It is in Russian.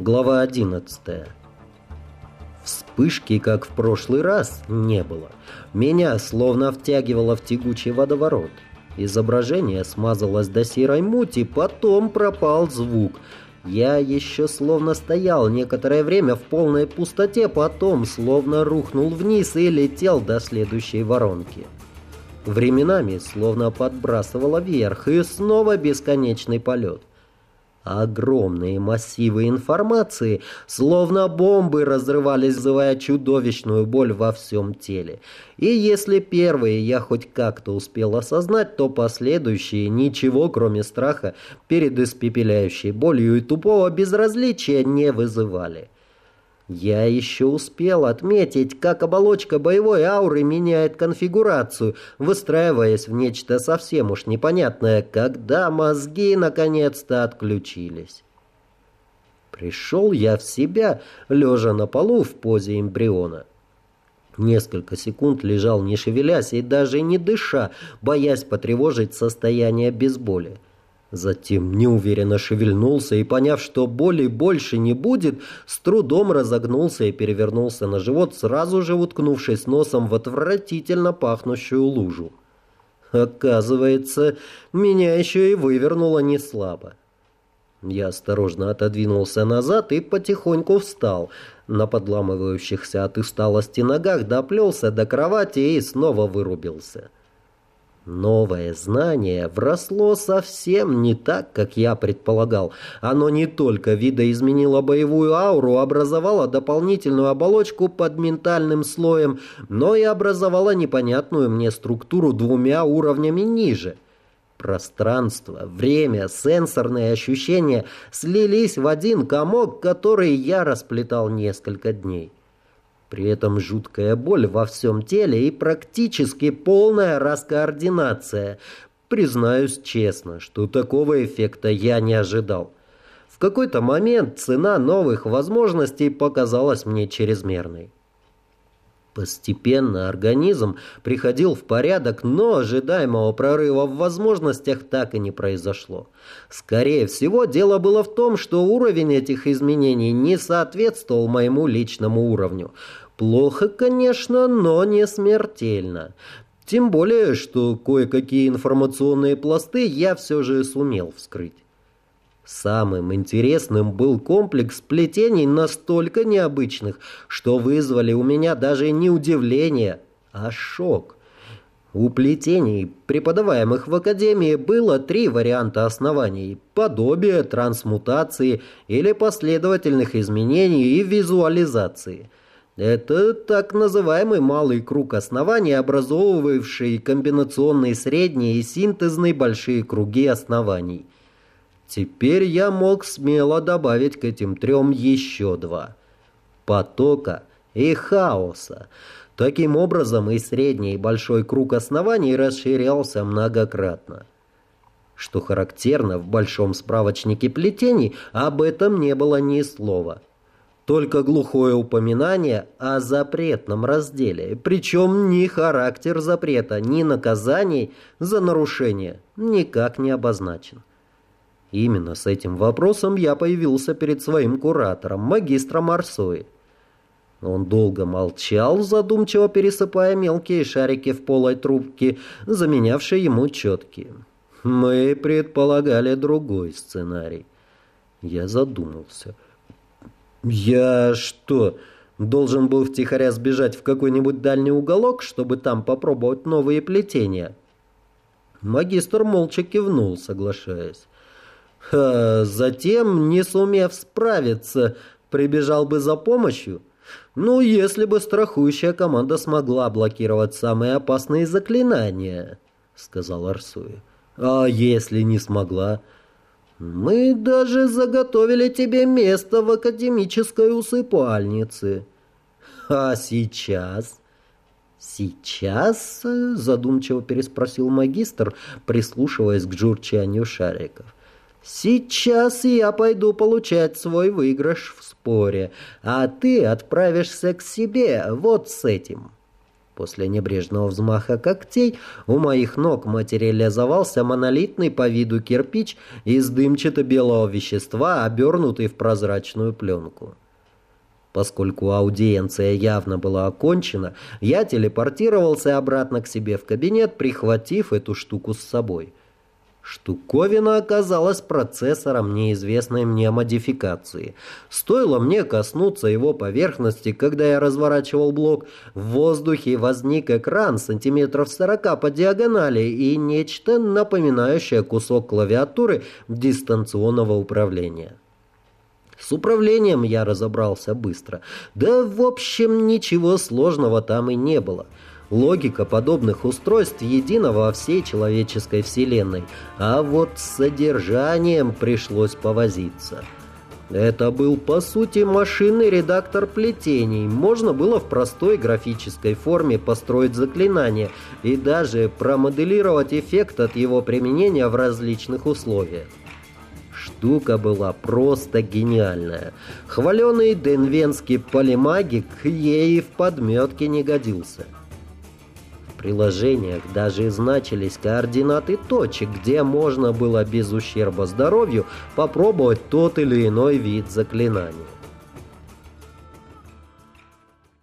Глава 11. Вспышки, как в прошлый раз, не было. Меня словно втягивало в тягучий водоворот. Изображение смазалось до серой мути, потом пропал звук. Я еще словно стоял некоторое время в полной пустоте, потом словно рухнул вниз и летел до следующей воронки. Временами словно подбрасывало вверх, и снова бесконечный полет. Огромные массивы информации, словно бомбы, разрывались, вызывая чудовищную боль во всем теле. И если первые я хоть как-то успел осознать, то последующие ничего, кроме страха, перед испепеляющей болью и тупого безразличия не вызывали. Я еще успел отметить, как оболочка боевой ауры меняет конфигурацию, выстраиваясь в нечто совсем уж непонятное, когда мозги наконец-то отключились. Пришел я в себя, лежа на полу в позе эмбриона. Несколько секунд лежал, не шевелясь и даже не дыша, боясь потревожить состояние без боли. Затем неуверенно шевельнулся и, поняв, что боли больше не будет, с трудом разогнулся и перевернулся на живот, сразу же уткнувшись носом в отвратительно пахнущую лужу. Оказывается, меня еще и вывернуло не слабо. Я осторожно отодвинулся назад и потихоньку встал. На подламывающихся от усталости ногах доплелся до кровати и снова вырубился. Новое знание вросло совсем не так, как я предполагал. Оно не только видоизменило боевую ауру, образовало дополнительную оболочку под ментальным слоем, но и образовало непонятную мне структуру двумя уровнями ниже. Пространство, время, сенсорные ощущения слились в один комок, который я расплетал несколько дней. При этом жуткая боль во всем теле и практически полная раскоординация. Признаюсь честно, что такого эффекта я не ожидал. В какой-то момент цена новых возможностей показалась мне чрезмерной. Постепенно организм приходил в порядок, но ожидаемого прорыва в возможностях так и не произошло. Скорее всего, дело было в том, что уровень этих изменений не соответствовал моему личному уровню. Плохо, конечно, но не смертельно. Тем более, что кое-какие информационные пласты я все же сумел вскрыть. Самым интересным был комплекс плетений настолько необычных, что вызвали у меня даже не удивление, а шок. У плетений, преподаваемых в Академии, было три варианта оснований – подобие, трансмутации или последовательных изменений и визуализации. Это так называемый малый круг оснований, образовывавший комбинационные средние и синтезные большие круги оснований – Теперь я мог смело добавить к этим трем еще два. Потока и хаоса. Таким образом и средний и большой круг оснований расширялся многократно. Что характерно, в большом справочнике плетений об этом не было ни слова. Только глухое упоминание о запретном разделе, причем ни характер запрета, ни наказаний за нарушение никак не обозначен. Именно с этим вопросом я появился перед своим куратором, магистром Арсуи. Он долго молчал, задумчиво пересыпая мелкие шарики в полой трубке, заменявшие ему четкие. Мы предполагали другой сценарий. Я задумался. Я что, должен был втихаря сбежать в какой-нибудь дальний уголок, чтобы там попробовать новые плетения? Магистр молча кивнул, соглашаясь. А затем, не сумев справиться, прибежал бы за помощью? Ну, если бы страхующая команда смогла блокировать самые опасные заклинания, сказал Арсуя. А если не смогла? Мы даже заготовили тебе место в академической усыпальнице. А сейчас... «Сейчас?» — задумчиво переспросил магистр, прислушиваясь к журчанию шариков. Сейчас я пойду получать свой выигрыш в споре, а ты отправишься к себе вот с этим». После небрежного взмаха когтей у моих ног материализовался монолитный по виду кирпич из дымчато-белого вещества, обернутый в прозрачную пленку. Поскольку аудиенция явно была окончена, я телепортировался обратно к себе в кабинет, прихватив эту штуку с собой. Штуковина оказалась процессором неизвестной мне модификации. Стоило мне коснуться его поверхности, когда я разворачивал блок, в воздухе возник экран сантиметров 40 по диагонали и нечто напоминающее кусок клавиатуры дистанционного управления. С управлением я разобрался быстро. Да, в общем, ничего сложного там и не было. Логика подобных устройств едина во всей человеческой вселенной. А вот с содержанием пришлось повозиться. Это был, по сути, машинный редактор плетений. Можно было в простой графической форме построить заклинание и даже промоделировать эффект от его применения в различных условиях. Штука была просто гениальная. Хваленый денвенский полимагик ей в подметке не годился. Приложениях даже значились координаты точек, где можно было без ущерба здоровью попробовать тот или иной вид заклинания.